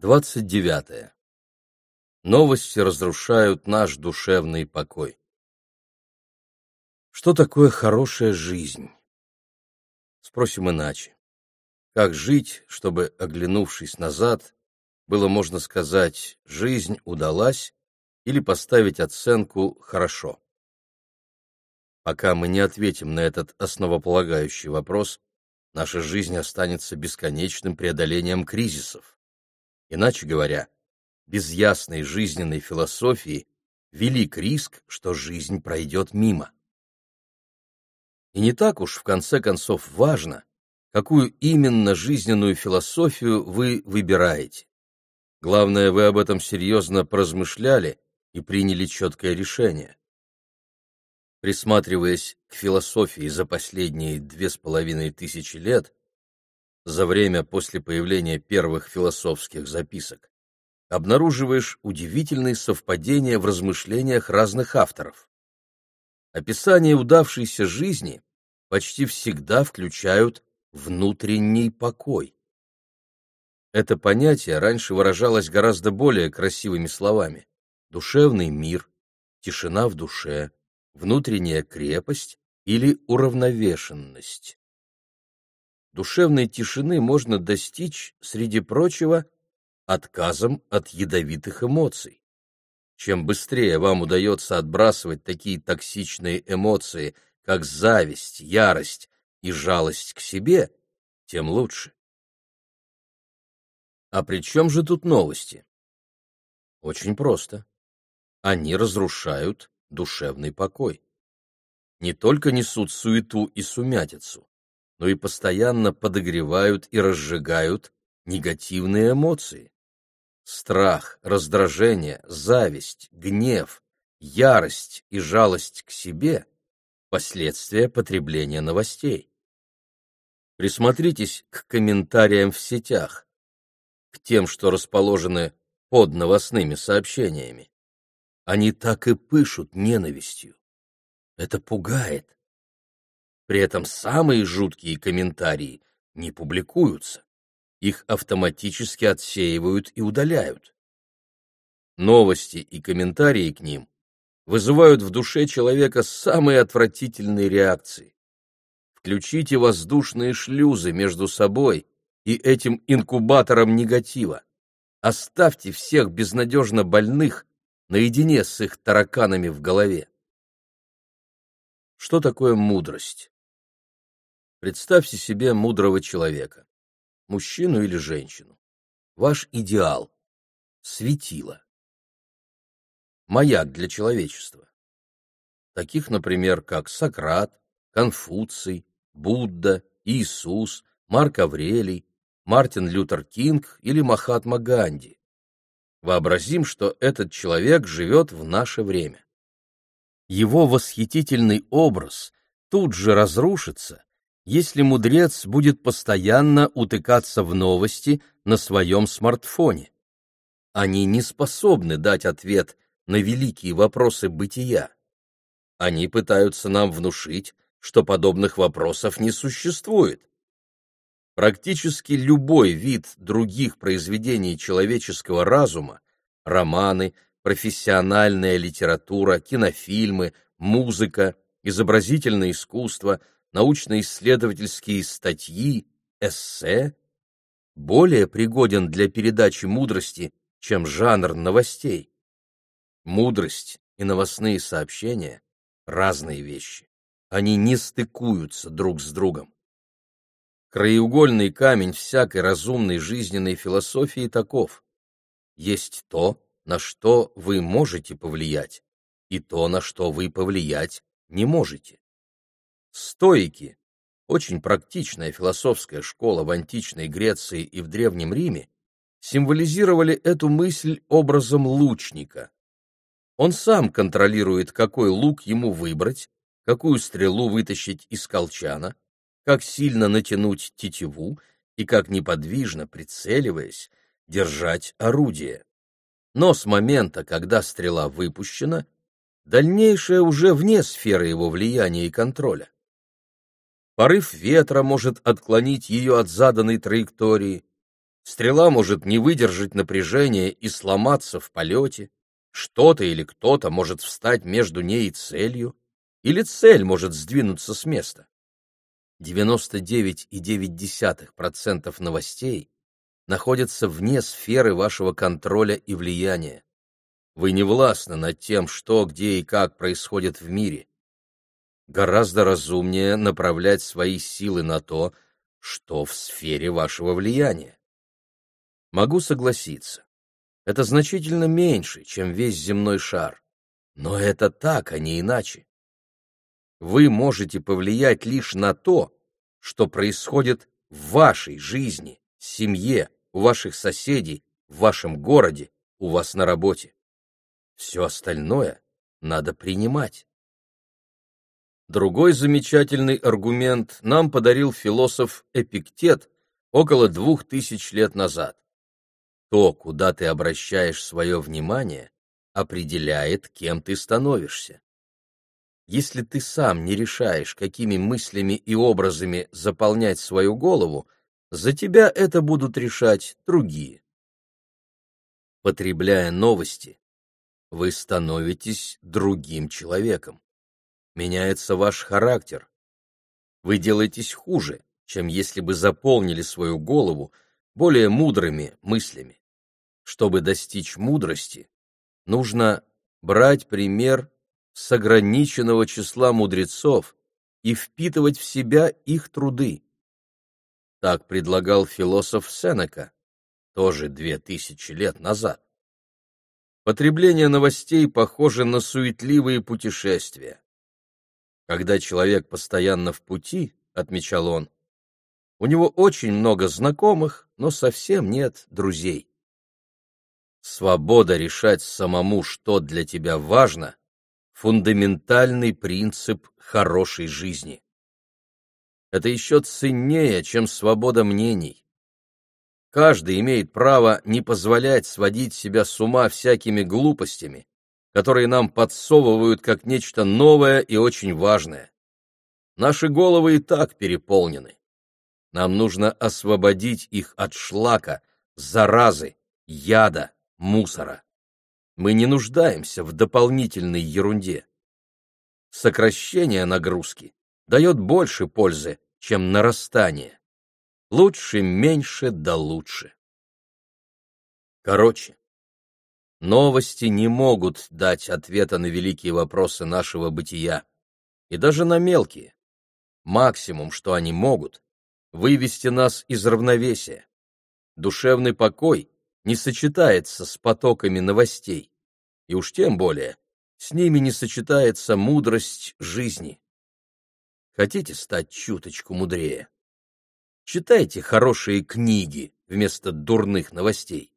29. Новости разрушают наш душевный покой. Что такое хорошая жизнь? Спросим иначе. Как жить, чтобы, оглянувшись назад, было можно сказать «жизнь удалась» или поставить оценку «хорошо»? Пока мы не ответим на этот основополагающий вопрос, наша жизнь останется бесконечным преодолением кризисов Иначе говоря, без ясной жизненной философии велик риск, что жизнь пройдет мимо. И не так уж в конце концов важно, какую именно жизненную философию вы выбираете. Главное, вы об этом серьезно поразмышляли и приняли четкое решение. Присматриваясь к философии за последние две с половиной тысячи лет, за время после появления первых философских записок, обнаруживаешь удивительные совпадения в размышлениях разных авторов. Описание удавшейся жизни почти всегда включают внутренний покой. Это понятие раньше выражалось гораздо более красивыми словами. Душевный мир, тишина в душе, внутренняя крепость или уравновешенность душевной тишины можно достичь, среди прочего, отказом от ядовитых эмоций. Чем быстрее вам удается отбрасывать такие токсичные эмоции, как зависть, ярость и жалость к себе, тем лучше. А при чем же тут новости? Очень просто. Они разрушают душевный покой. Не только несут суету и сумятицу, но и постоянно подогревают и разжигают негативные эмоции. Страх, раздражение, зависть, гнев, ярость и жалость к себе – последствия потребления новостей. Присмотритесь к комментариям в сетях, к тем, что расположены под новостными сообщениями. Они так и пышут ненавистью. Это пугает. При этом самые жуткие комментарии не публикуются. Их автоматически отсеивают и удаляют. Новости и комментарии к ним вызывают в душе человека самые отвратительные реакции. Включите воздушные шлюзы между собой и этим инкубатором негатива. Оставьте всех безнадежно больных наедине с их тараканами в голове. Что такое мудрость? Представьте себе мудрого человека, мужчину или женщину. Ваш идеал — светило. Маяк для человечества. Таких, например, как Сократ, Конфуций, Будда, Иисус, Марк Аврелий, Мартин Лютер Кинг или Махатма Ганди. Вообразим, что этот человек живет в наше время. Его восхитительный образ тут же разрушится, если мудрец будет постоянно утыкаться в новости на своем смартфоне. Они не способны дать ответ на великие вопросы бытия. Они пытаются нам внушить, что подобных вопросов не существует. Практически любой вид других произведений человеческого разума – романы, профессиональная литература, кинофильмы, музыка, изобразительное искусство – научно-исследовательские статьи, эссе более пригоден для передачи мудрости, чем жанр новостей. Мудрость и новостные сообщения — разные вещи. Они не стыкуются друг с другом. Краеугольный камень всякой разумной жизненной философии таков. Есть то, на что вы можете повлиять, и то, на что вы повлиять не можете. Стоики, очень практичная философская школа в античной Греции и в Древнем Риме, символизировали эту мысль образом лучника. Он сам контролирует, какой лук ему выбрать, какую стрелу вытащить из колчана, как сильно натянуть тетиву и как неподвижно, прицеливаясь, держать орудие. Но с момента, когда стрела выпущена, дальнейшее уже вне сферы его влияния и контроля. Порыв ветра может отклонить ее от заданной траектории. Стрела может не выдержать напряжения и сломаться в полете, что-то или кто-то может встать между ней и целью, или цель может сдвинуться с места. 99,9% новостей находятся вне сферы вашего контроля и влияния. Вы не властны над тем, что, где и как происходит в мире. Гораздо разумнее направлять свои силы на то, что в сфере вашего влияния. Могу согласиться. Это значительно меньше, чем весь земной шар. Но это так, а не иначе. Вы можете повлиять лишь на то, что происходит в вашей жизни, семье, у ваших соседей, в вашем городе, у вас на работе. Все остальное надо принимать. Другой замечательный аргумент нам подарил философ Эпиктет около двух тысяч лет назад. То, куда ты обращаешь свое внимание, определяет, кем ты становишься. Если ты сам не решаешь, какими мыслями и образами заполнять свою голову, за тебя это будут решать другие. Потребляя новости, вы становитесь другим человеком. Меняется ваш характер. Вы делаетесь хуже, чем если бы заполнили свою голову более мудрыми мыслями. Чтобы достичь мудрости, нужно брать пример с ограниченного числа мудрецов и впитывать в себя их труды. Так предлагал философ Сенека, тоже две тысячи лет назад. Потребление новостей похоже на суетливые путешествия. Когда человек постоянно в пути, отмечал он, у него очень много знакомых, но совсем нет друзей. Свобода решать самому, что для тебя важно, фундаментальный принцип хорошей жизни. Это еще ценнее, чем свобода мнений. Каждый имеет право не позволять сводить себя с ума всякими глупостями, которые нам подсовывают как нечто новое и очень важное. Наши головы и так переполнены. Нам нужно освободить их от шлака, заразы, яда, мусора мы не нуждаемся в дополнительной ерунде. Сокращение нагрузки дает больше пользы, чем нарастание. Лучше меньше да лучше. Короче, новости не могут дать ответа на великие вопросы нашего бытия, и даже на мелкие. Максимум, что они могут, вывести нас из равновесия. Душевный покой не сочетается с потоками новостей, и уж тем более с ними не сочетается мудрость жизни. Хотите стать чуточку мудрее? Читайте хорошие книги вместо дурных новостей.